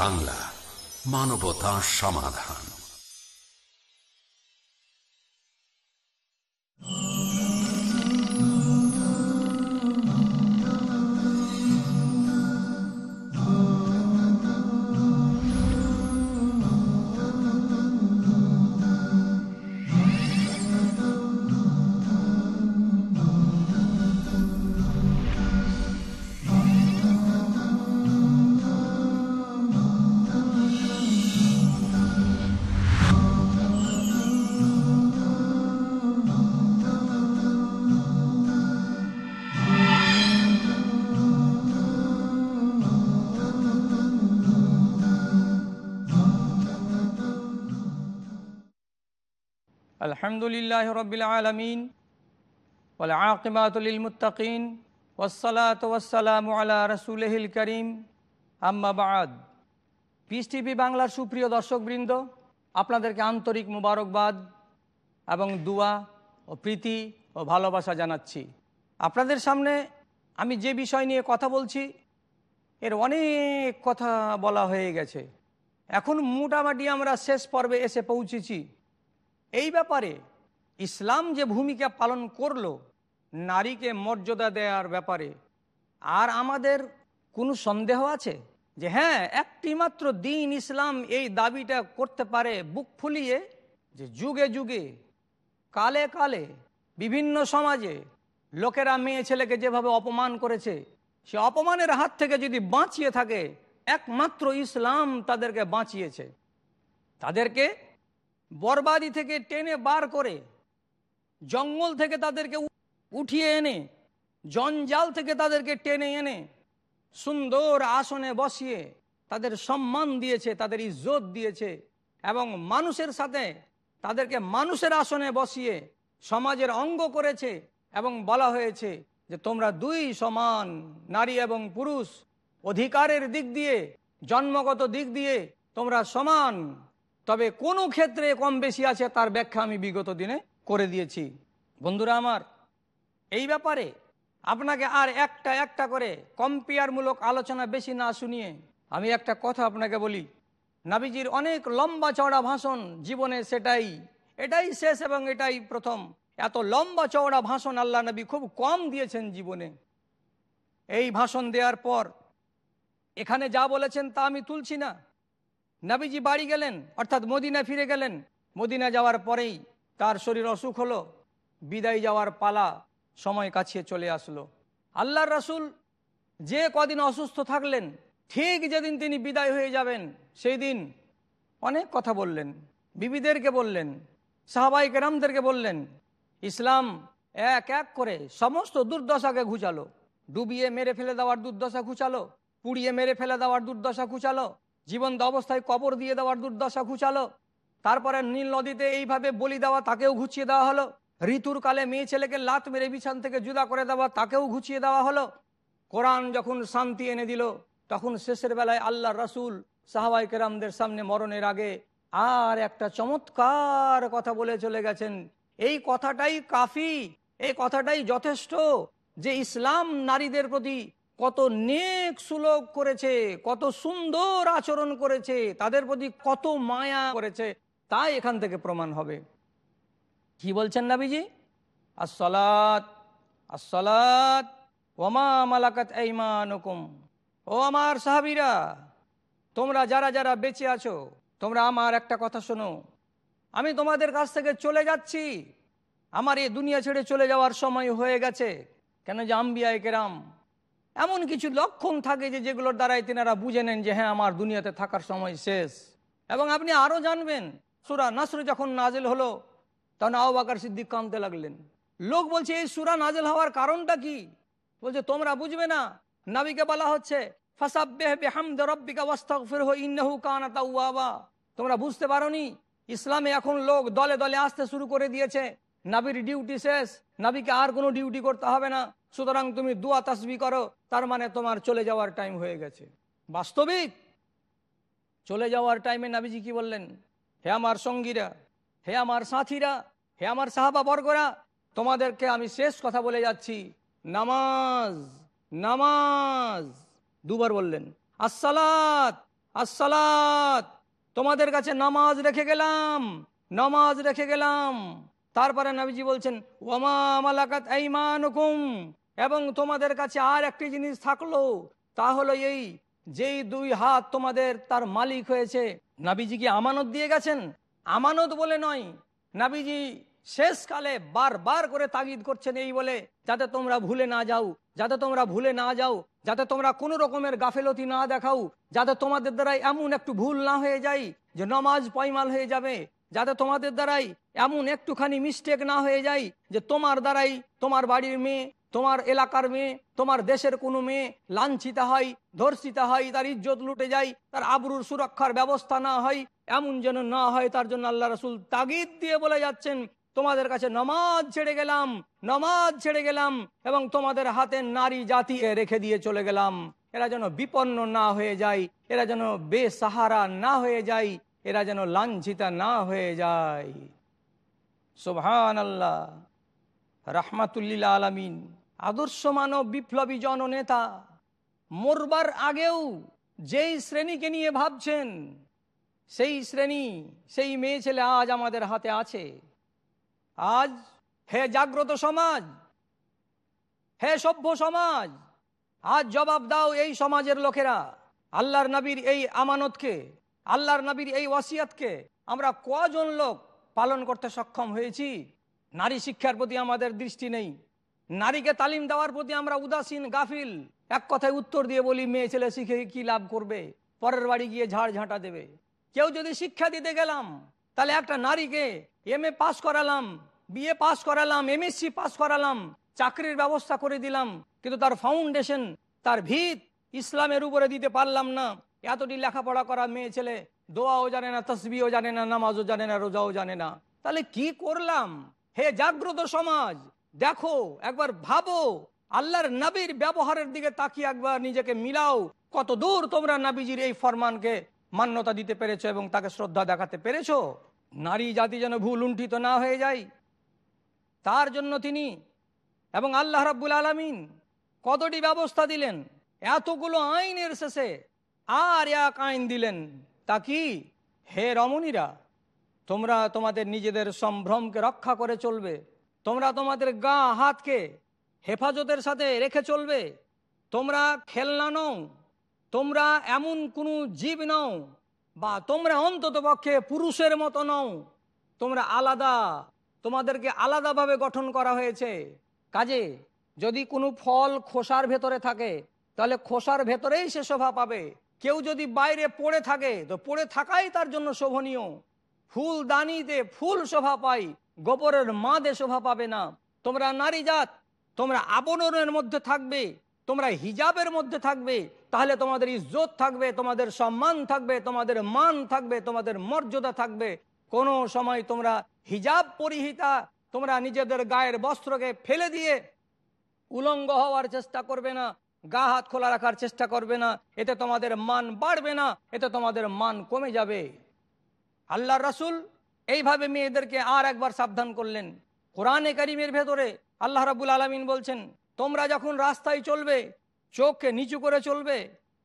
বাংলা মানবতা সমাধান। আলহামদুলিল্লাহ রবিল আলমিন ওলাকিমাতুলিলমুতাকিন ওসলাত ওসালাম আলা রসুলহিল করিম। আম্মাবাদ পিস টিভি বাংলার সুপ্রিয় দর্শকবৃন্দ, আপনাদেরকে আন্তরিক মুবারকবাদ এবং দুয়া ও প্রীতি ও ভালোবাসা জানাচ্ছি। আপনাদের সামনে আমি যে বিষয় নিয়ে কথা বলছি, এর অনেক কথা বলা হয়ে গেছে। এখন মোটামুটি আমরা শেষ পর্বে এসে পৌঁছেছি। এই ব্যাপারে ইসলাম যে ভূমিকা পালন করল, নারীকে মর্যাদা দেওয়ার ব্যাপারে, আর আমাদের কোনো সন্দেহ আছে? যে হ্যাঁ একটি মাত্র দিন ইসলাম এই দাবিটা করতে পারে বুক ফুলিয়ে, যে যুগে যুগে, কালে কালে বিভিন্ন সমাজে লোকেরা মেয়ে ছেলেকে যেভাবে অপমান করেছে, সে অপমানের হাত থেকে যদি বাঁচিয়ে থাকে, একমাত্র ইসলাম তাদেরকে বাঁচিয়েছে। তাদেরকে বরবাদি থেকে টেনে বার করে, জঙ্গল থেকে তাদেরকে উঠিয়ে এনে, জঞ্জাল থেকে তাদেরকে টেনে এনে, সুন্দর আসনে বসিয়ে তাদের সম্মান দিয়েছে, তাদের ইজ্জত দিয়েছে এবং মানুষের সাথে তাদেরকে মানুষের আসনে বসিয়ে সমাজের অঙ্গ করেছে এবং বলা হয়েছে যে তোমরা দুই সমান, নারী এবং পুরুষ, অধিকারের দিক দিয়ে, জন্মগত দিক দিয়ে তোমরা সমান। তবে কোনো ক্ষেত্রে কম বেশি আছে তার ব্যাখ্যা আমি বিগত দিনে করে দিয়েছি। বন্ধুরা আমার, এই ব্যাপারে আপনাকে আর একটা একটা করে কম্পেয়ারমূলক আলোচনা বেশি না শুনিয়ে আমি একটা কথা আপনাকে বলি। নাবিজির অনেক লম্বা চওড়া ভাষণ জীবনে সেটাই, এটাই শেষ এবং এটাই প্রথম। এত লম্বা চওড়া ভাষণ আল্লাহ নবী খুব কম দিয়েছেন জীবনে। এই ভাষণ দেওয়ার পর এখানে যা বলেছেন তা আমি তুলছি না। নাবিজি বাড়ি গেলেন, অর্থাৎ মদিনা ফিরে গেলেন। মদিনা যাওয়ার পরেই তার শরীর অসুখ হলো, বিদায় যাওয়ার পালা সময় কাছিয়ে চলে আসলো। আল্লাহর রাসুল যে কদিন অসুস্থ থাকলেন, ঠিক যেদিন তিনি বিদায় হয়ে যাবেন, সেই দিন অনেক কথা বললেন। বিবিদেরকে বললেন, সাহাবাই কেরামদেরকে বললেন, ইসলাম এক এক করে সমস্ত দুর্দশাকে ঘুচালো। ডুবিয়ে মেরে ফেলে দেওয়ার দুর্দশা ঘুচালো, পুড়িয়ে মেরে ফেলে দেওয়ার দুর্দশা ঘুচালো জীবন্ত অবস্থায় কবর দিয়ে দেওয়ার দুর্দশা ঘুচালো। তারপরে নীল নদীতে এইভাবে বলি দেওয়া তাকেও ঘুচিয়ে দেওয়া হলো। ঋতুর কালে মেয়ে ছেলেকে লাত মেরে বিছান থেকে জুদা করে দেওয়া তাকেও ঘুচিয়ে দেওয়া হলো। কোরআন যখন শান্তি এনে দিল, তখন শেষের বেলায় আল্লাহ রসুল সাহাবাই কেরামদের সামনে মরণের আগে আর একটা চমৎকার কথা বলে চলে গেছেন। এই কথাটাই কাফি, এই কথাটাই যথেষ্ট যে ইসলাম নারীদের প্রতি কত নেক সুলভ করেছে, কত সুন্দর আচরণ করেছে, তাদের প্রতি কত মায়া করেছে, তাই এখান থেকে প্রমাণ হবে। কি বলছেন নাবিজি? আসলাত আসলাত ওমা মালাকাত এইমানুকুম ও আমার সাহাবিরা, তোমরা যারা যারা বেঁচে আছো, তোমরা আমার একটা কথা শোনো। আমি তোমাদের কাছ থেকে চলে যাচ্ছি। আমার এই দুনিয়া ছেড়ে চলে যাওয়ার সময় হয়ে গেছে। কেন যে আম্বিয়া কেরাম এমন কিছু লক্ষণ থাকে যে যেগুলোর দ্বারাই তিনারা বুঝে নেন যে হ্যাঁ আমার দুনিয়াতে থাকার সময় শেষ। এবং আপনি আরও জানবেন, সুরা নাসর যখন নাজেল হলো, তখন আবাকার সিদ্দিক কামতে লাগলেন। লোক বলছে, এই সুরা নাজেল হওয়ার কারণটা কি? বলছে, তোমরা বুঝবে না। নাবিকে বলা হচ্ছে তোমরা বুঝতে পারোনি? ইসলামে এখন লোক দলে দলে আসতে শুরু করে দিয়েছে। নাবির ডিউটি শেষ, নাবিকে আর কোনো ডিউটি করতে হবে না। সুতরাং তুমি দুয়া তাসবি করো, তার মানে তোমার চলে যাওয়ার টাইম হয়ে গেছে। বাস্তবিক? চলে যাওয়ার টাইমে নাবিজি কি বললেন? হে আমার সঙ্গীরা, হে আমার সাথীরা, হে আমার সাহাবা বর্গরা, তোমাদেরকে আমি শেষ কথা বলে যাচ্ছি। নামাজ নামাজ। দুবার বললেন, আসসালাত আসসালাত। তোমাদের কাছে নামাজ রেখে গেলাম, নামাজ রেখে গেলাম। তারপরে নবীজি বলছেন ওমা মালাকাত আইমানুকুম। এবং তোমাদের কাছে আর একটি জিনিস থাকল, তা হলো এই, যেই দুই হাত তোমাদের তার মালিক হয়েছে। নাবিজি কি আমানত দিয়ে গেছেন? আমানত বলে নয়, নাবিজি শেষকালে বারবার করে তাগিদ করছেন এই বলে, যাতে তোমরা ভুলে না যাও, যাতে তোমরা ভুলে না যাও, যাতে তোমরা কোনো রকমের গাফেলতি না দেখাও, যাতে তোমাদের দ্বারাই এমন একটু ভুল না হয়ে যায় যে নমাজ পয়মাল হয়ে যাবে, যাতে তোমাদের দ্বারাই এমন একটুখানি মিস্টেক না হয়ে যায় যে তোমার দ্বারাই তোমার বাড়ির মেয়ে তোমার এলাকার মেয়ে, তোমার দেশের কোনো মেয়ে লাঞ্ছিতা হয়, ধর্ষিতা হয়, তার ইজ্জত লুটে যায়, তার আবরুর সুরক্ষার ব্যবস্থা না হয়, এমন যেন না হয়, তার জন্য আল্লাহ রসুল তাগিদ দিয়ে বলে যাচ্ছেন, তোমাদের কাছে নমাজ ছেড়ে গেলাম, নমাজ ছেড়ে গেলাম এবং তোমাদের হাতে নারী জাতি রেখে দিয়ে চলে গেলাম। এরা যেন বিপন্ন না হয়ে যায়, এরা যেন বেসাহারা না হয়ে যায়, এরা যেন লাঞ্ছিতা না হয়ে যায়। সুবহান আল্লাহ রাহমাতুল্লিল আলমিন। আদর্শ মানব বিপ্লবী জননেতা। মরবার আগেও যেই শ্রেণীকে নিয়ে ভাবছেন, সেই শ্রেণি, সেই মেয়ে ছেলে আজ আমাদের হাতে আছে। আজ হে জাগ্রত সমাজ, হে সভ্য সমাজ, আজ জবাব দাও এই সমাজের লোকেরা, আল্লাহর নবীর এই আমানতকে, আল্লাহর নবীর এই ওয়াসিয়াতকে। আমরা কজন লোক পালন করতে সক্ষম হয়েছি? নারী শিক্ষার প্রতি আমাদের দৃষ্টি নেই। নারীকে তালিম দেওয়ার প্রতি আমরা উদাসীন, গাফিল। এক কথায় উত্তর দিয়ে বলি, মেয়ে ছেলে শিখে কি লাভ করবে? পরের বাড়ি গিয়ে ঝাড় ঝাঁটা দেবে। কেউ যদি শিক্ষা দিতে গেলাম, তাহলে একটা নারীকে এম এ পাস করালাম বিএ পাস করালাম এমএসসি পাস করালাম, চাকরির ব্যবস্থা করে দিলাম, কিন্তু তার ফাউন্ডেশন তার ভিত ইসলামের উপরে দিতে পারলাম না। এতটি লেখাপড়া করা মেয়ে ছেলে, দোয়াও জানে না তসবিও জানে না, নামাজও জানে না, রোজাও জানে না। তাহলে কি করলাম? হে জাগ্রত সমাজ দেখো, একবার ভাবো, আল্লাহর নবীর ব্যবহারের দিকে তাকিয়ে একবার নিজেকে মিলাও। কত দূর তোমরা নাবিজির এই ফরমানকে মান্যতা দিতে পেরেছ এবং তাকে শ্রদ্ধা দেখাতে পেরেছ? নারী জাতি যেন ভুল লুণ্ঠিত না হয়ে যায়। তার জন্য তিনি এবং আল্লাহ রাব্বুল আলমিন কতটি ব্যবস্থা দিলেন? এতগুলো আইনের শেষে আর এক আইন দিলেন। তা কি? হে রমণীরা, তোমরা তোমাদের নিজেদের সম্ভ্রমকে রক্ষা করে চলবে। তোমরা তোমাদের গা, হাতকে হেফাজতের সাথে রেখে চলবে। তোমরা খেলনা নও, তোমরা এমন কোনো জীব নও, বা তোমরা অন্তত পক্ষে পুরুষের মতো নও। তোমরা আলাদা, তোমাদেরকে আলাদাভাবে গঠন করা হয়েছে। কাজে যদি কোনো ফল খোসার ভেতরে থাকে, তাহলে খোসার ভেতরেই সে শোভা পাবে। কেউ যদি বাইরে পড়ে থাকে, তো পড়ে থাকাই তার জন্য শোভনীয়। ফুল দানিতে ফুল শোভা পাই গোবরের মাদে শোভা পাবে না। তোমরা নারী জাত, তোমরা আবরণের মধ্যে থাকবে, তোমরা হিজাবের মধ্যে থাকবে, তাহলে তোমাদের ইজ্জত থাকবে, তোমাদের সম্মান থাকবে, তোমাদের মান থাকবে, তোমাদের মর্যাদা থাকবে। কোনো সময় তোমরা হিজাব পরিহিতা, তোমরা নিজেদের গায়ের বস্ত্রকে ফেলে দিয়ে উলঙ্গ হওয়ার চেষ্টা করবে না, গা হাত খোলা রাখার চেষ্টা করবে না, এতে তোমাদের মান বাড়বে না, এতে তোমাদের মান কমে যাবে। আল্লাহ রাসুল এইভাবে মেয়েদেরকে আর একবার সাবধান করলেন। কোরআনে করিমের ভেতরে আল্লাহ রাবুল আলমিন বলছেন, তোমরা যখন রাস্তায় চলবে, চোখকে নিচু করে চলবে।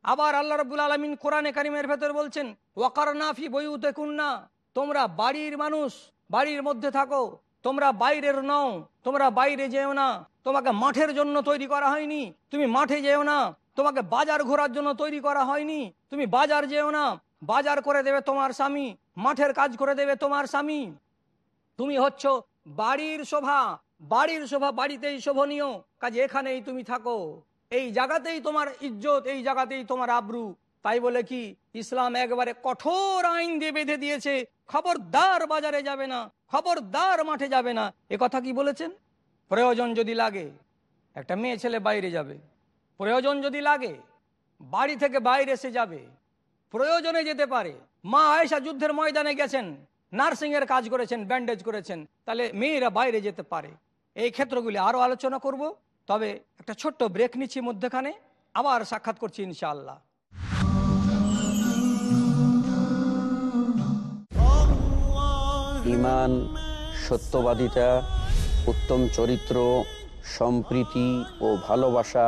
আবার আল্লাহ রাবুল আলমিন কোরআনে কারিমের ভেতর বলছেন ওয়াকার নাফি বইউতে কুন্না তোমরা বাড়ির মানুষ, বাড়ির মধ্যে থাকো, তোমরা বাইরের নও, তোমরা বাইরে যেও না, তোমাকে মাঠের জন্য তৈরি করা হয়নি, তুমি মাঠে যেও না, তোমাকে বাজার ঘোরার জন্য তৈরি করা হয়নি, তুমি বাজার যেও না বাজার করে দেবে তোমার স্বামী, মাঠের কাজ করে দেবে তোমার স্বামী। তুমি হচ্ছ বাড়ির শোভা বাড়ির শোভা বাড়িতেই শোভনীয়, কাজে এখানেই তুমি থাকো। এই জায়গাতেই তোমার ইজ্জত, এই জায়গাতেই তোমার আব্রু। তাই বলে কি, ইসলাম একবারে কঠোর আইন দিয়ে বেঁধে দিয়েছে, খবরদার বাজারে যাবে না, খবরদার মাঠে যাবে না। এ কথা কি বলেছেন? প্রয়োজন যদি লাগে, একটা মেয়ে ছেলে বাইরে যাবে। প্রয়োজন যদি লাগে, বাড়ি থেকে বাইরে এসে যাবে। প্রয়োজনে যেতে পারে। মা আয়েশা যুদ্ধের ময়দানে গেছেন নার্সিং এর কাজ করেছেন, ব্যান্ডেজ করেছেন, তাহলে মেয়েরা বাইরে যেতে পারে। এই ক্ষেত্রগুলি আরও আলোচনা করব, তবে একটা ছোট্ট ব্রেক নিচ্ছি মধ্যখানে, আবার সাক্ষাৎ করছি ইনশাআল্লাহ। ইমান, সত্যবাদিতা, উত্তম চরিত্র, সম্প্রীতি ও ভালোবাসা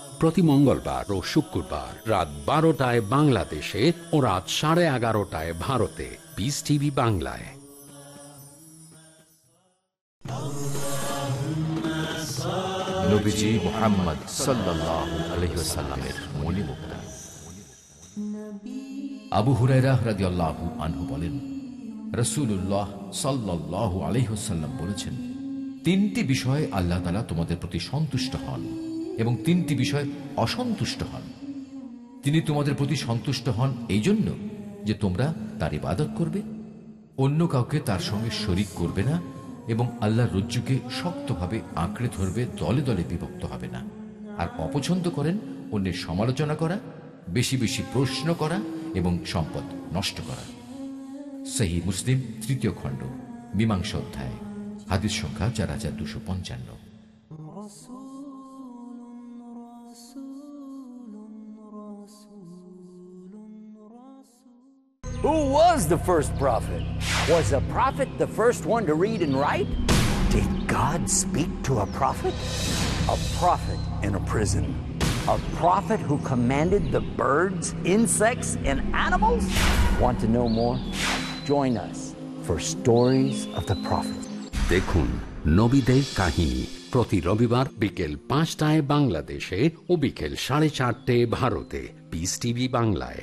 প্রতি মঙ্গলবার ও শুক্রবার রাত বারোটায় বাংলাদেশে ও রাত সাড়ে এগারোটায় ভারতে। পিস টিভি বাংলায়। নবীজি মোহাম্মদ ওয়াসাল্লামের মণিমুক্তা। আবু হুরায়রা রাদিয়াল্লাহু আনহু বলেন, রাসূলুল্লাহ সাল্লাল্লাহু আলাইহি ওয়াসাল্লাম বলেছেন, তিনটি বিষয়ে আল্লাহ তাআলা তোমাদের প্রতি সন্তুষ্ট হন। এবং তিনটি বিষয় অসন্তুষ্ট হন। তিনি তোমাদের প্রতি সন্তুষ্ট হন এই জন্য যে তোমরা তার ইবাদত করবে। অন্য কাউকে তার সঙ্গে শরিক করবে না এবং আল্লাহর রজ্জুকে শক্তভাবে আঁকড়ে ধরবে, দলে দলে বিভক্ত হবে না। আর অপছন্দ করেন অন্যের সমালোচনা করা, বেশি বেশি প্রশ্ন করা এবং সম্পদ নষ্ট করা। সেই মুসলিম তৃতীয় খণ্ড, মীমাংসা অধ্যায়, হাদিস সংখ্যা চার হাজার দুশো পঞ্চান্ন। Who was the first prophet? Was a prophet the first one to read and write? Did God speak to a prophet? A prophet in a prison. A prophet who commanded the birds, insects, and animals? Want to know more? Join us for Stories of the Prophet. দেখুন নবীদের কাহিনী প্রতি রবিবার বিকেল পাঁচটায় বাংলাদেশে ও বিকেল সাড়ে চারটে ভারতে পিস টিভি বাংলায়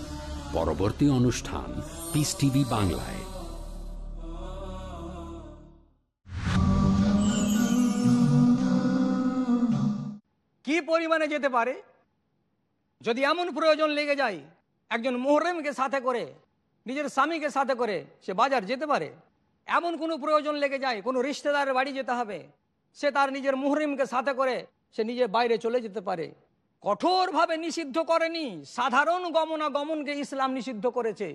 পরবর্তী অনুষ্ঠান পিস টিভি বাংলায়। কি পরিমাণে যেতে পারে? যদি এমন প্রয়োজন লেগে যায়, একজন মোহরেমকে সাথে করে, নিজের স্বামীকে সাথে করে সে বাজার যেতে পারে। এমন কোনো প্রয়োজন লেগে যায়, কোনো রিশতেদারের বাড়ি যেতে হবে, সে তার নিজের মুহরিমকে সাথে করে সে নিজে বাইরে চলে যেতে পারে। কঠোরভাবে নিষিদ্ধ করেনি। সাধারণ গমনাগমনকে ইসলাম নিষিদ্ধ করেছে।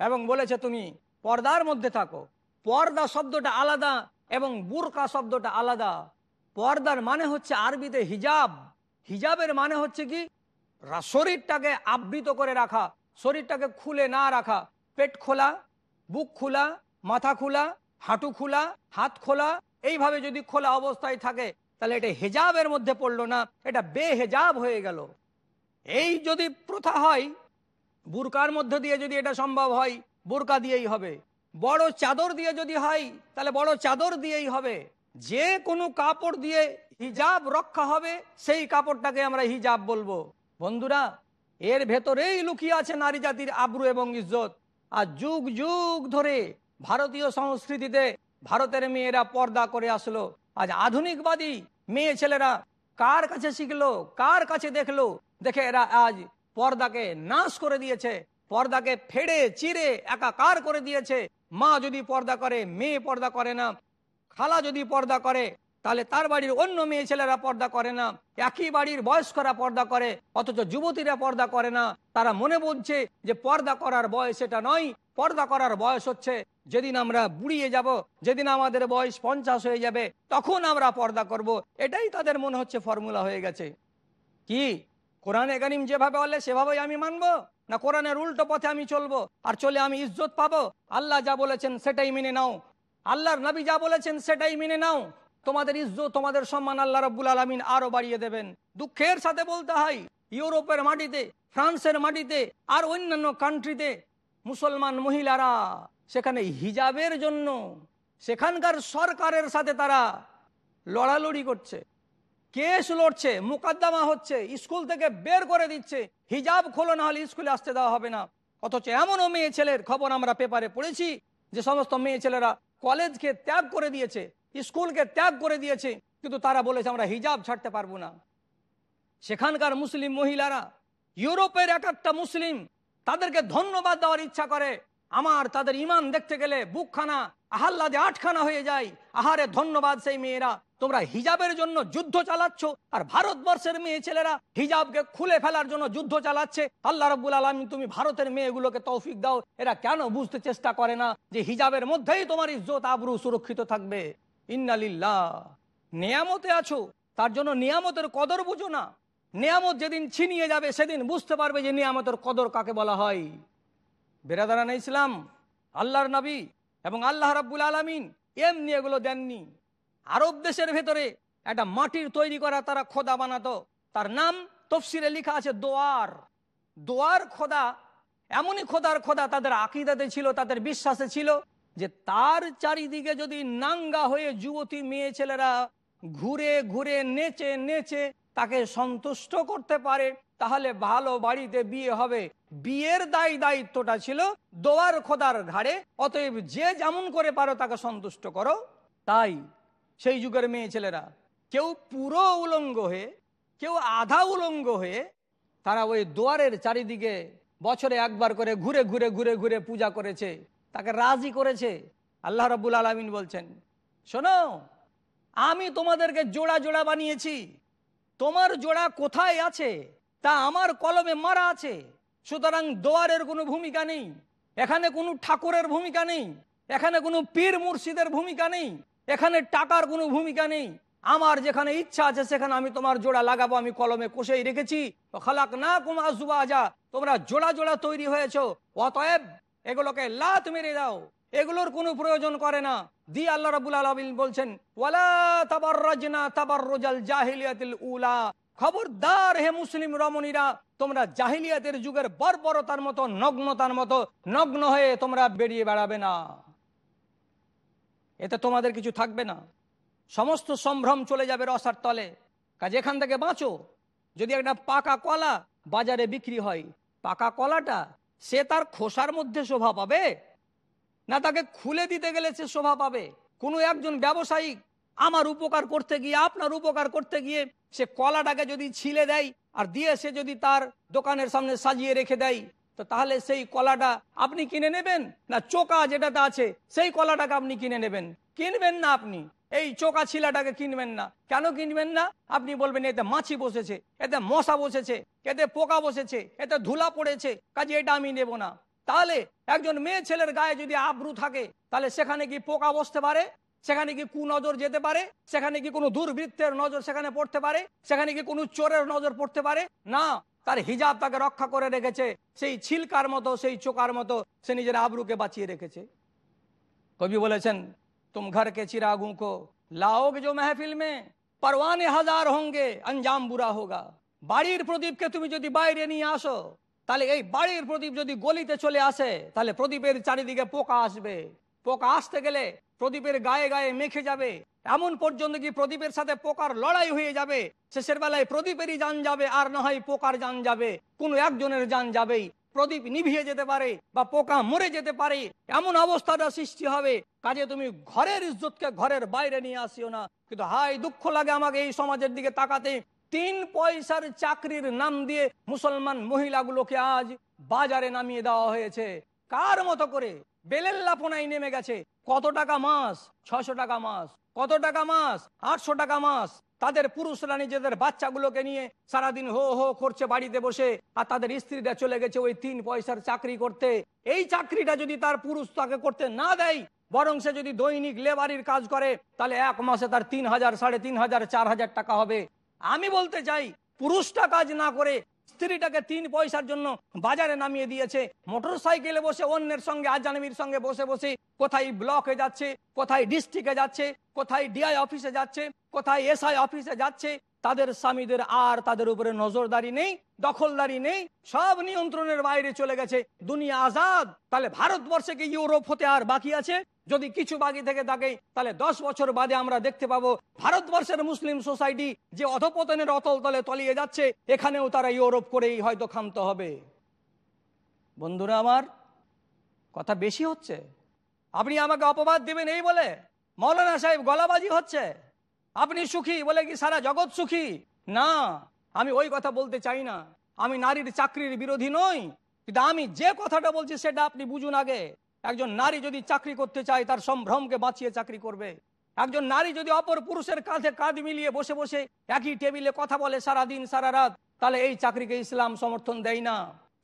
এবং বলেছে তুমি পর্দার মধ্যে থাকো। পর্দা শব্দটা আলাদা এবং বুরকা শব্দটা আলাদা। পর্দার মানে হচ্ছে আরবিতে হিজাব। হিজাবের মানে হচ্ছে কি? শরীরটাকে আবৃত করে রাখা, শরীরটাকে খুলে না রাখা। পেট খোলা, বুক খোলা, মাথা খোলা, হাঁটু খোলা, হাত খোলা। এইভাবে যদি খোলা অবস্থায় থাকে তাহলে এটা হেজাবের মধ্যে পড়ল না, এটা বেহেজাব হয়ে গেল। এই যদি প্রথা হয়, বুরকার মধ্য দিয়ে যদি এটা সম্ভব হয়, বোরকা দিয়েই হবে। বড় চাদর দিয়ে যদি হয়, তাহলে বড় চাদর দিয়েই হবে। যে কোনো কাপড় দিয়ে হিজাব রক্ষা হবে, সেই কাপড়টাকে আমরা হিজাব বলব। বন্ধুরা, এর ভেতরেই লুকিয়ে আছে নারী জাতির আব্রু এবং ইজ্জত। আর যুগ যুগ ধরে ভারতীয় সংস্কৃতিতে ভারতের মেয়েরা পর্দা করে আসলো। আজ আধুনিকবাদী মেয়ে ছেলেরা কার কাছে শিখলো, কার কাছে দেখল? দেখে এরা আজ পর্দাকে নাশ করে দিয়েছে, পর্দাকে ফেড়ে, চিরে, একাকার করে দিয়েছে। মা যদি পর্দা করে, মেয়ে পর্দা করে না। খালা যদি পর্দা করে, তাহলে তার বাড়ির অন্য মেয়ে ছেলেরা পর্দা করে না। একই বাড়ির বয়স্করা পর্দা করে, অথচ যুবতীরা পর্দা করে না। তারা মনে বলছে যে পর্দা করার বয়স এটা নয়, পর্দা করার বয়স হচ্ছে যেদিন আমরা বুড়িয়ে যাব, যেদিন আমাদের বয়স পঞ্চাশ হয়ে যাবে, তখন আমরা পর্দা করব। এটাই তাদের মনে হচ্ছে ফর্মুলা হয়ে গেছে। কি? কোরআনে কারিম যেভাবে বলে, সেভাবেই আমি মানবো? না কোরআনের উল্টো পথে আমি চলবো? আর চলে আমি ইজ্জত পাবো? আল্লাহ যা বলেছেন সেটাই মেনে নাও। আল্লাহর নবী যা বলেছেন সেটাই মেনে নাও। তোমাদের ইজ্জত, তোমাদের সম্মান আল্লাহ রব্বুল আলমিন আরও বাড়িয়ে দেবেন। দুঃখের সাথে বলতে হয়, ইউরোপের মাটিতে, ফ্রান্সের মাটিতে, আর অন্যান্য কান্ট্রিতে মুসলমান মহিলারা সেখানে হিজাবের জন্য সেখানকার সরকারের সাথে তারা লড়ালড়ি করছে, কেস লড়ছে, মোকদ্দমা হচ্ছে, স্কুল থেকে বের করে দিচ্ছে। হিজাব খোলো না হলে স্কুলে আসতে দেওয়া হবে না। অথচ এমনও মেয়ে ছেলের খবর আমরা পেপারে পড়েছি যে সমস্ত মেয়ে ছেলেরা কলেজকে ত্যাগ করে দিয়েছে, স্কুলকে ত্যাগ করে দিয়েছে, কিন্তু তারা বলেছে আমরা হিজাব ছাড়তে পারব না। সেখানকার মুসলিম মহিলারা, ইউরোপের এক একটা মুসলিম তাদেরকে ধন্যবাদ দেওয়ার ইচ্ছা করে আমার তাদের ইমান দেখতে গেলে বুকখানা আহাল্লাদে আটখানা হয়ে যায়। আহারে ধন্যবাদ সেই মেয়েরা। তোমরা হিজাবের জন্য যুদ্ধ চালাচ্ছ, আর ভারতবর্ষের মেয়ে ছেলেরা হিজাবকে খুলে ফেলার জন্য যুদ্ধ চালাচ্ছে। আল্লাহ রব্বুল আলমী তুমি ভারতের মেয়েগুলোকে তৌফিক দাও। এরা কেন বুঝতে চেষ্টা করে না যে হিজাবের মধ্যেই তোমার ইজ্জত আবরু সুরক্ষিত থাকবে? ইন্নালিল্লাহ। নিয়ামতে আছো, তার জন্য নিয়ামতের কদর বুঝো না। নিয়ামত যেদিন ছিনিয়ে যাবে, সেদিন বুঝতে পারবে যে নিয়ামতের কদর কাকে বলা হয়। বেরাদারান ইসলাম আল্লাহর নবী এবং আল্লাহ রাব্বুল আলমিন এমনি এগুলো দেননি। আরব দেশের ভেতরে একটা মাটির তৈরি করা তারা খোদা বানাতো। তার নাম তফসিরে লেখা আছে দোয়ার। দোয়ার খোদা, এমনই খোদার খোদা তাদের আকিদাতে ছিল, তাদের বিশ্বাসে ছিল যে তার চারিদিকে যদি নাঙ্গা হয়ে যুবতী মেয়ে ছেলেরা ঘুরে ঘুরে নেচে নেচে তাকে সন্তুষ্ট করতে পারে, তাহলে ভালো বাড়িতে বিয়ে হবে। বিয়ের দায় দায়িত্বটা ছিল দোয়ার খোদার ঘাড়ে, অতএব যে যেমন করে পারো তাকে সন্তুষ্ট করো। তাই সেই যুগের মেয়ে ছেলেরা কেউ পুরো উলঙ্গ হয়ে, কেউ আধা উলঙ্গ হয়ে তারা ওই দোয়ারের চারিদিকে বছরে একবার করে ঘুরে ঘুরে ঘুরে ঘুরে পূজা করেছে, তাকে রাজি করেছে। আল্লাহ রব্বুল আলমিন বলছেন, শোনো, আমি তোমাদেরকে জোড়া জোড়া বানিয়েছি। তোমার জোড়া কোথায় আছে? তা আমার কলমে মারা আছে। সুতরাং দোয়ারের কোনো ভূমিকা নেই, এখানে কোনো ঠাকুরের ভূমিকা নেই, এখানে কোনো পীর মুর্শিদের ভূমিকা নেই, এখানে টাকার কোনো ভূমিকা নেই। আমার যেখানে ইচ্ছা আছে সেখানে আমি তোমার জোড়া লাগাবো, আমি কলমে কষেই রেখেছি। খালাক না কুমা তোমরা জোড়া জোড়া তৈরি হয়েছ, অতএব এগুলোকে লাত মেরে দাও, এগুলোর কোনো প্রয়োজন করে না। দি আল্লাহ রাবুল আলমিন বলছেন, ওয়ালা তাবার রাজনা তাবার রোজাল জাহিলিয়াতিল উলা। খবরদার হে মুসলিম রমণীরা, তোমরা জাহিলিয়াতের যুগের বর্বরতার মতো, নগ্নতার মতো, নগ্ন হয়ে তোমরা বেরিয়ে বেড়াবে না। এতে তোমাদের কিছু থাকবে না। সমস্ত সম্ভ্রম চলে যাবে রসার তলে। কাজে এখান থেকে বাঁচো। যদি একটা পাকা কলা বাজারে বিক্রি হয়, পাকা কলাটা সে তার খোসার মধ্যে শোভা পাবে? না তাকে খুলে দিতে গেলে সে শোভা পাবে? কোনো একজন ব্যবসায়িক আমার উপকার করতে গিয়ে, আপনার উপকার করতে গিয়ে সে কলাটাকে যদি ছিলে দেয় আর দিয়ে সে যদি তার দোকানের সামনে সাজিয়ে রেখে দেয়, তো তাহলে সেই কলাটা আপনি কিনে নেবেন? না চোকা যেটাতে আছে, সেই কলাটাকে আপনি কিনে নেবেন? কিনবেন না আপনি? এই চোকা ছিলাটাকে কিনবেন না। কেন কিনবেন না? আপনি বলবেন, এতে মাছি বসেছে, এতে মশা বসেছে, এতে পোকা বসেছে, এতে ধুলা পড়েছে, কাজে এটা আমি নেব না। তাহলে একজন মেয়ে ছেলের গায়ে যদি আব্রু থাকে, তাহলে সেখানে কি পোকা বসতে পারে? সেখানে কি কুনজর যেতে পারে? সেখানে কি কোনো দুর্বৃত্তের নজর সেখানে পড়তে পারে? সেখানে কি কোনো চোরের নজর পড়তে পারে? না, তার হিজাব তাকে রক্ষা করে রেখেছে। সেই ছিলকার মতো, সেই চোকার মতো সে নিজের আবরুকে বাঁচিয়ে রেখেছে। কবি বলেছেন, তুম ঘরকে চিরা কো লাও জো মেহফিল মে পরে হাজার হোঙ্গে, আঞ্জাম বুড়া হোগা। বাড়ির প্রদীপকে তুমি যদি বাইরে নিয়ে আসো, তাহলে এই বাড়ির প্রদীপ যদি গলিতে চলে আসে, তাহলে প্রদীপের চারিদিকে পোকা আসবে। পোকা আসতে গেলে প্রদীপের গায়ে গায়ে মেখে যাবে। এমন পর্যন্ত কি প্রদীপের সাথে পোকার লড়াই হয়ে যাবে? শেষের বেলায় প্রদীপেরই যান যাবে, আর না হয় পোকার যান যাবে। কোনো একজনের যান যাবেই। প্রদীপ নিভিয়ে যেতে পারে বা পোকা মরে যেতে পারে, এমন অবস্থাটা সৃষ্টি হবে। কাজে তুমি ঘরের ইজ্জতকে ঘরের বাইরে নিয়ে আসিও না। কিন্তু হাই দুঃখ লাগে আমাকে এই সমাজের দিকে তাকাতে। তিন পয়সার চাকরির নাম দিয়ে মুসলমান মহিলাগুলোকে আজ বাজারে নামিয়ে দেওয়া হয়েছে। কার মতো করে? বেলেল্লাপনায় নেমে গেছে। কত টাকা মাস ছশো টাকা মাস কত টাকা মাস আটশো টাকা মাস তাদের পুরুষরা নিজেদের বাচ্চাগুলোকে নিয়ে সারাদিন হো হো করছে বাড়িতে বসে, আর তাদের স্ত্রীরা চলে গেছে ওই তিন পয়সার চাকরি করতে। এই চাকরিটা যদি তার পুরুষ তাকে করতে না দেয়, বরং সে যদি দৈনিক লেবারির কাজ করে, তাহলে এক মাসে তার তিন হাজার, সাড়ে তিন হাজার, চার হাজার টাকা হবে। আমি বলতে চাই, পুরুষটা কাজ না করে স্ত্রীটাকে তিন পয়সার জন্য বাজারে নামিয়ে দিয়েছে। মোটর সাইকেলে বসে অন্যের সঙ্গে, আজানবির সঙ্গে বসে বসে কোথায় ব্লকে যাচ্ছে, কোথায় ডিস্ট্রিক্টে যাচ্ছে, কোথায় ডিআই অফিসে যাচ্ছে, কোথায় এসআই অফিসে যাচ্ছে তাদের স্বামীদের আর তাদের উপরে নজরদারি নেই, দখলদারি নেই, সব নিয়ন্ত্রণের বাইরে চলে গেছে। দুনিয়া আজাদ। তাহলে ভারতবর্ষে কি ইউরোপ হতে আর বাকি আছে? যদি কিছু বাকি থেকে থাকে, তাহলে দশ বছর বাদে আমরা দেখতে পাবো ভারতবর্ষের মুসলিম সোসাইটি যে অধপতনের অতল তলে তলিয়ে যাচ্ছে, এখানেও তারা ইউরোপ করেই হয়তো ক্ষান্ত হবে। বন্ধুরা আমার, কথা বেশি হচ্ছে? আপনি আমাকে অপবাদ দেবেন এই বলে? মৌলানা সাহেব গলাবাজি হচ্ছে? আপনি সুখী? বলে কি সারা জগৎ সুখী? না, আমি ওই কথা বলতে চাই না। আমি নারীর চাকরির বিরোধী নই। কিন্তু আমি যে কথাটা বলছি সেটা আপনি বুঝুন আগে। একজন নারী যদি চাকরি করতে চায়, তার সম্ভ্রমকে বাঁচিয়ে চাকরি করবে। একজন নারী যদি অপর পুরুষের কাঁধে কাঁধ মিলিয়ে বসে বসে একই টেবিলে কথা বলে সারা দিন সারা রাত তাহলে এই চাকরিকে ইসলাম সমর্থন দেয় না।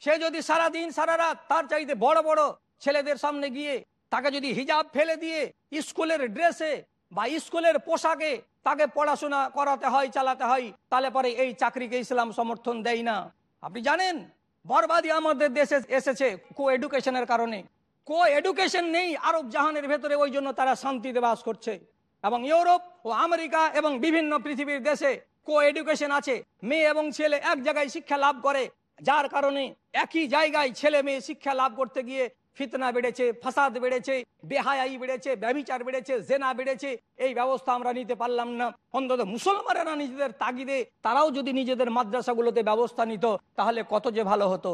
সে যদি সারা দিন সারা রাত তার চাইতে বড় বড় ছেলেদের সামনে গিয়ে তাকে যদি হিজাব ফেলে দিয়ে স্কুলের ড্রেসে বা স্কুলের পোশাকে তাকে পড়াশোনা করাতে হয়, চালাতে হয়, তাহলে পরে এই চাকরিকে ইসলাম সমর্থন দেয় না। আপনি জানেন, বরবাদী আমাদের দেশে এসেছে কো এডুকেশনের কারণে। কো এডুকেশন নেই, আরব জাহানের ভেতরে ওই জন্য তারা শান্তিতে বাস করছে। এবং ইউরোপ ও আমেরিকা এবং বিভিন্ন পৃথিবীর দেশে কো এডুকেশন আছে। মেয়ে এবং ছেলে এক জায়গায় শিক্ষা লাভ করে, যার কারণে একই জায়গায় ছেলে মেয়ে শিক্ষা লাভ করতে গিয়ে ফিতনা বেড়েছে, ফাসাদ বেড়েছে, বেহায়াই বেড়েছে ব্যবিচার বেড়েছে, জেনা বেড়েছে, এই ব্যবস্থা আমরা নিতে পারলাম না। অন্তত মুসলমানেরা নিজেদের তাগিদে, তারাও যদি নিজেদের মাদ্রাসাগুলোতে ব্যবস্থা নিত, তাহলে কত যে ভালো হতো।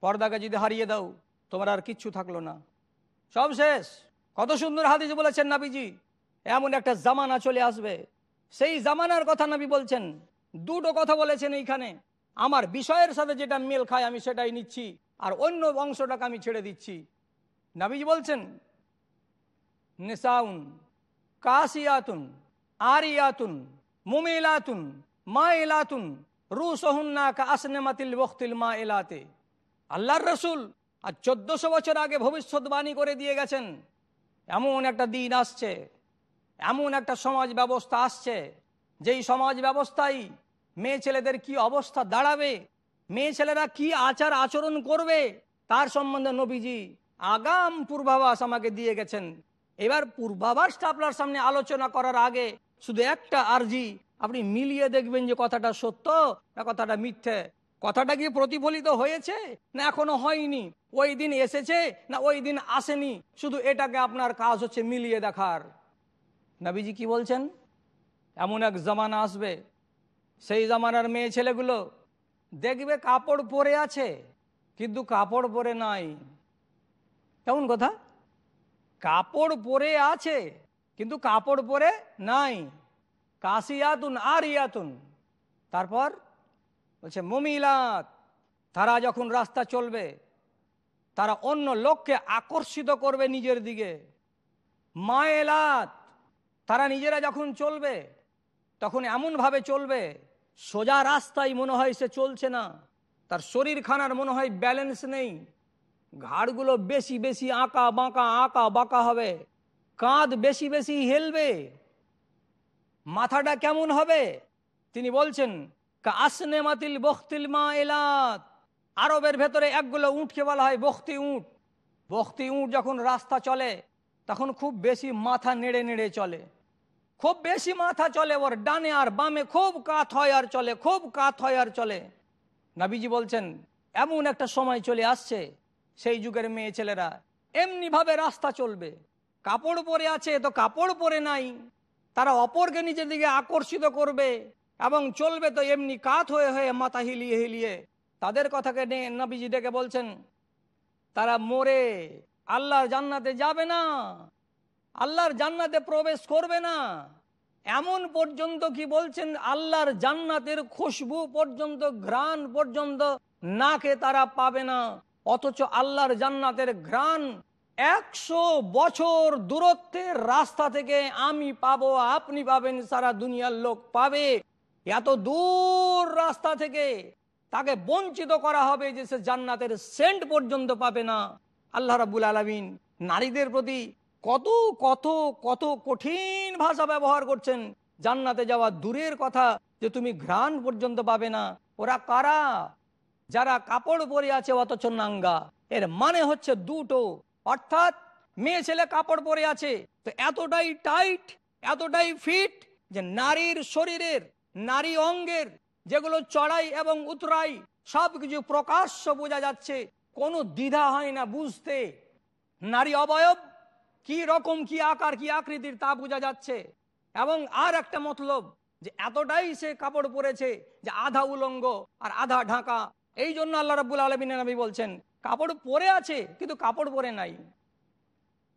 পর্দাকে যদি হারিয়ে দাও, তোমার আর কিচ্ছু থাকল না। সব শেষ। কত সুন্দর হাদিস বলেছেন নাবিজি। এমন একটা জামানা চলে আসবে। সেই জামানার কথা নবী বলছেন। দুটো কথা বলেছেন এইখানে। আমার বিষয়ের সাথে যেটা মেল খায়, আমি সেটাই নিচ্ছি। আর অন্য অংশটাকে আমি ছেড়ে দিচ্ছি। নাবিজি বলছেন, নিসাউন, কাসিয়াতুন, আরিয়াতুন, মুমিলাতুন মা এলাতুন রুসহুন্না কা আসনেমাতিল বখতিল মা এলাতে আল্লাহর রসুল আর চোদ্দশো বছর আগে ভবিষ্যৎবাণী করে দিয়ে গেছেন, এমন একটা দিন আসছে, এমন একটা সমাজ ব্যবস্থা আসছে, যেই সমাজ ব্যবস্থায় মেয়ে ছেলেদের কি অবস্থা দাঁড়াবে, মেয়ে ছেলেরা কি আচার আচরণ করবে, তার সম্বন্ধে নবীজি আগাম পূর্বাভাস আমাকে দিয়ে গেছেন। এবার পূর্বাভাসটা আপনার সামনে আলোচনা করার আগে শুধু একটা আর্জি, আপনি মিলিয়ে দেখবেন যে কথাটা সত্য না কথাটা মিথ্যে। কথাটা কি প্রতিফলিত হয়েছে না এখনও হয়নি? ওই দিন এসেছে না ওই দিন আসেনি? শুধু এটাকে আপনার কাজ হচ্ছে মিলিয়ে দেখার। নবীজি কি বলছেন? এমন এক জামানা আসবে। সেই জামানার মেয়ে ছেলেগুলো দেখবে কাপড় পরে আছে, কিন্তু কাপড় পরে নাই। কেমন কথা? কাপড় পরে আছে, কিন্তু কাপড় পরে নাই। কাশিয়াতুন আর ইয়াতুন তারপর বলছে, মমিলাত, তারা যখন রাস্তা চলবে, তারা অন্য লোককে আকর্ষিত করবে নিজের দিকে। মায়েলাত, তারা নিজেরা যখন চলবে, তখন এমনভাবে চলবে, সোজা রাস্তায় মনে হয় সে চলছে না। তার শরীর খানার মনে হয় ব্যালেন্স নেই। ঘাড়গুলো বেশি বেশি আঁকা বাঁকা আঁকা বাঁকা হবে। কাঁধ বেশি বেশি হেলবে। মাথাটা কেমন হবে? তিনি বলছেন আসনে মাতিল বখতিল মা এলাত। আরবের ভেতরে একগুলো উঁটকে বলা হয় বখতি উঁট। বখতি উঁট যখন রাস্তা চলে, তখন খুব বেশি মাথা নেড়ে নেড়ে চলে। খুব বেশি মাথা চলে ওর ডানে আর বামে, খুব কাত হয় আর চলে, খুব কাত হয় আর চলে। নাবিজি বলছেন, এমন একটা সময় চলে আসছে সেই যুগের মেয়ে ছেলেরা, এমনি ভাবে রাস্তা চলবে। কাপড় পরে আছে তো কাপড় পরে নাই। তারা অপরকে নিজের দিকে আকর্ষিত করবে এবং চলবে তো এমনি কাত হয়ে হয়ে মাথা হিলিয়ে হিলিয়ে। তাদের কথাকে নিয়ে নবীজি ডেকে বলছেন, তারা মরে, আল্লাহর জান্নাতে যাবে না, আল্লাহর জান্নাতে প্রবেশ করবে না। এমন পর্যন্ত কি বলছেন, আল্লাহর জান্নাতের খুশবু পর্যন্ত, ঘ্রাণ পর্যন্ত নাকে তারা পাবে না। অথচ আল্লাহর জান্নাতের ঘ্রাণ একশো বছর দূরত্বের রাস্তা থেকে আমি পাবো, আপনি পাবেন, সারা দুনিয়ার লোক পাবে। এত দূর রাস্তা থেকে তাকে বঞ্চিত করা হবে যে সে জান্নাতের সেন্ট পর্যন্ত পাবে না। আল্লাহ রাবুল আলমিন নারীদের প্রতি কত কত কত কঠিন ভাষা ব্যবহার করছেন। জান্নাতে যাওয়া দূরের কথা যে তুমি ঘ্রাণ পর্যন্ত পাবে না। ওরা কারা? যারা কাপড় পরে আছে অথচ নাঙ্গা। এর মানে হচ্ছে দুটো। অর্থাৎ মেয়ে ছেলে কাপড় পরে আছে, তো এতটাই টাইট এতটাই ফিট যে নারীর শরীরের, নারী অঙ্গের যেগুলো চড়াই এবং উতরাই সব কিছু প্রকাশ্য বোঝা যাচ্ছে। কোনো দ্বিধা হয় না বুঝতে। নারী অবয়ব কি রকম, কি আকার, কি আকৃতির তা বোঝা যাচ্ছে। এবং আর একটা মতলব যে এতটাই সে কাপড় পরেছে যে আধা উলঙ্গ আর আধা ঢাকা। এই জন্য আল্লাহ রাবুল আলমিন নবী বলছেন, কাপড় পরে আছে, কিন্তু কাপড় পরে নাই।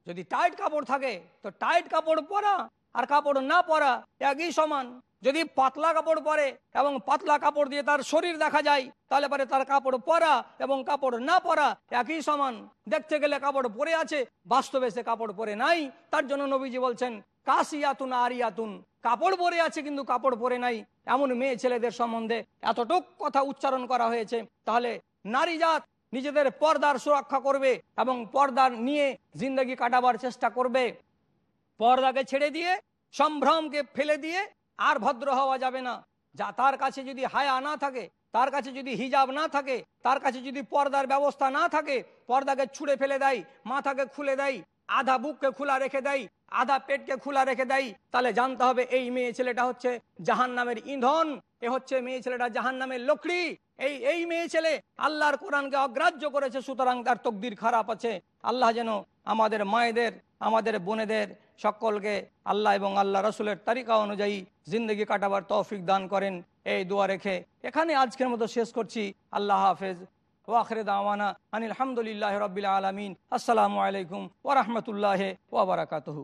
যদি টাইট কাপড় থাকে, তো টাইট কাপড় পরা, আর কাপড় না পরা একই সমান। যদি পাতলা কাপড় পরে এবং পাতলা কাপড় দিয়ে তার শরীর দেখা যায়, তাহলে পরে তার কাপড় পরা এবং কাপড় না পরা একই সমান। দেখতে গেলে কাপড় পরে আছে, বাস্তবে সে কাপড় পরে নাই। তার জন্য নবীজি বলছেন কাশিয়াতুন আরিয়াতুন। কাপড় পরে আছে কিন্তু কাপড় পরে নাই। এমন মেয়ে ছেলেদের সম্বন্ধে এতটুক কথা উচ্চারণ করা হয়েছে। তাহলে নারী জাত নিজেদের পর্দার সুরক্ষা করবে এবং পর্দার নিয়ে জিন্দগি কাটাবার চেষ্টা করবে। পর্দাকে ছেড়ে দিয়ে, সম্ভ্রমকে ফেলে দিয়ে আর ভদ্র হওয়া যাবে না। যা তার কাছে যদি হায়া না থাকে, তার কাছে যদি হিজাব না থাকে, তার কাছে যদি পর্দার ব্যবস্থা না থাকে, পর্দাকে ছুঁড়ে ফেলে দেয়, মাথাকে খুলে দেয়, আধা বুককে খোলা রেখে দেয় আধা পেটকে খোলা রেখে দেয়, তাহলে জানতে হবে এই মেয়ে ছেলেটা হচ্ছে জাহান নামের ইন্ধন, এ হচ্ছে মেয়ে ছেলেটা জাহান নামের লকড়ি, এই এই মেয়ে ছেলে আল্লাহর কোরআনকে অগ্রাহ্য করেছে, সুতরাং তার তকদির খারাপ আছে। আল্লাহ যেন আমাদের মায়েদের, আমাদের বোনেদের সকলকে আল্লাহ এবং আল্লাহ রসুলের তালিকা অনুযায়ী জিন্দগি কাটাবার তৌফিক দান করেন, এই দোয়া রেখে এখানে আজকের মতো শেষ করছি। আল্লাহ হাফেজ। ওয়াখরে দাওয়ানা আনিল হামদুলিল্লাহ রবিল আলমিন। আসসালামু আলাইকুম ওরহমতুল্লাহ ওবরাকাতহু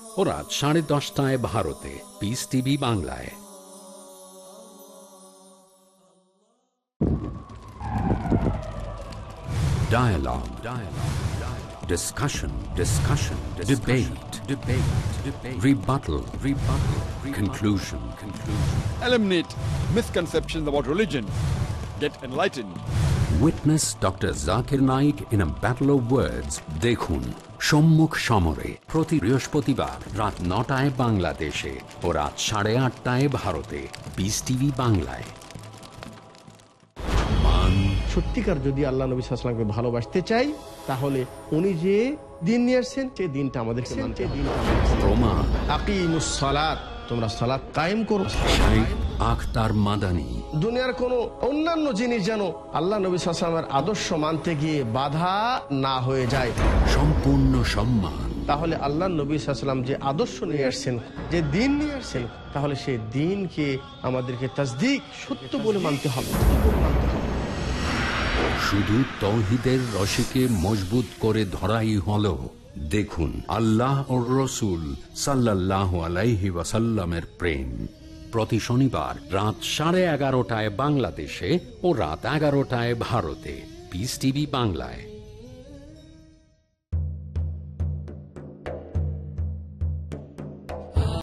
ও রাত সাড়ে দশটায় ভারতে পিস টিভি বাংলায় Dialogue. Dialogue. Dialogue. Discussion. Discussion. Debate. Debate. Debate. Rebuttal. Rebuttal. Conclusion. Conclusion. Eliminate misconceptions about religion. Get enlightened. Witness Dr. Zakir Naik in a battle of words. দেখুন সম্মুখ সমরে প্রতি বৃহস্পতিবার রাত নটায় বাংলাদেশে ও রাত সাড়ে আটটায় ভারতে বিস টিভি বাংলায়। মান সত্যিকার যদি আল্লাহ নবী সাল্লামকে ভালোবাসতে চাই তাহলে উনি যে দিন নিয়ে আসছেন সেই দিনটা আমাদের মানতে হবে। প্রমাণ আকিমুস সালাত তোমরা সালাত কায়েম করো। আখতার মাদানী। দুনিয়ার কোনো অন্যান্য জিনিস যেন আল্লাহ নবী সাল্লামের আদর্শ মানতে গিয়ে বাধা না হয়ে যায়। সম্পূর্ণ সম্মান। তাহলে আল্লাহ নবী সাল্লাম যে আদর্শ নিয়ে আসছেন যে দিন নিয়ে আসছেন তাহলে সেই দিনকে আমাদেরকে তাসদিক সত্য বলে মানতে হবে। শুধু তৌহিদের রশিকে মজবুত করে ধরাই হলো দেখুন আল্লাহ ও রসুল সাল্লাহ আলাইহি ওয়াসাল্লামের প্রেম। প্রতি শনিবার রাত সাড়ে এগারোটায় বাংলাদেশে ও রাত এগারোটায় ভারতে। পিস টিভি বাংলায়।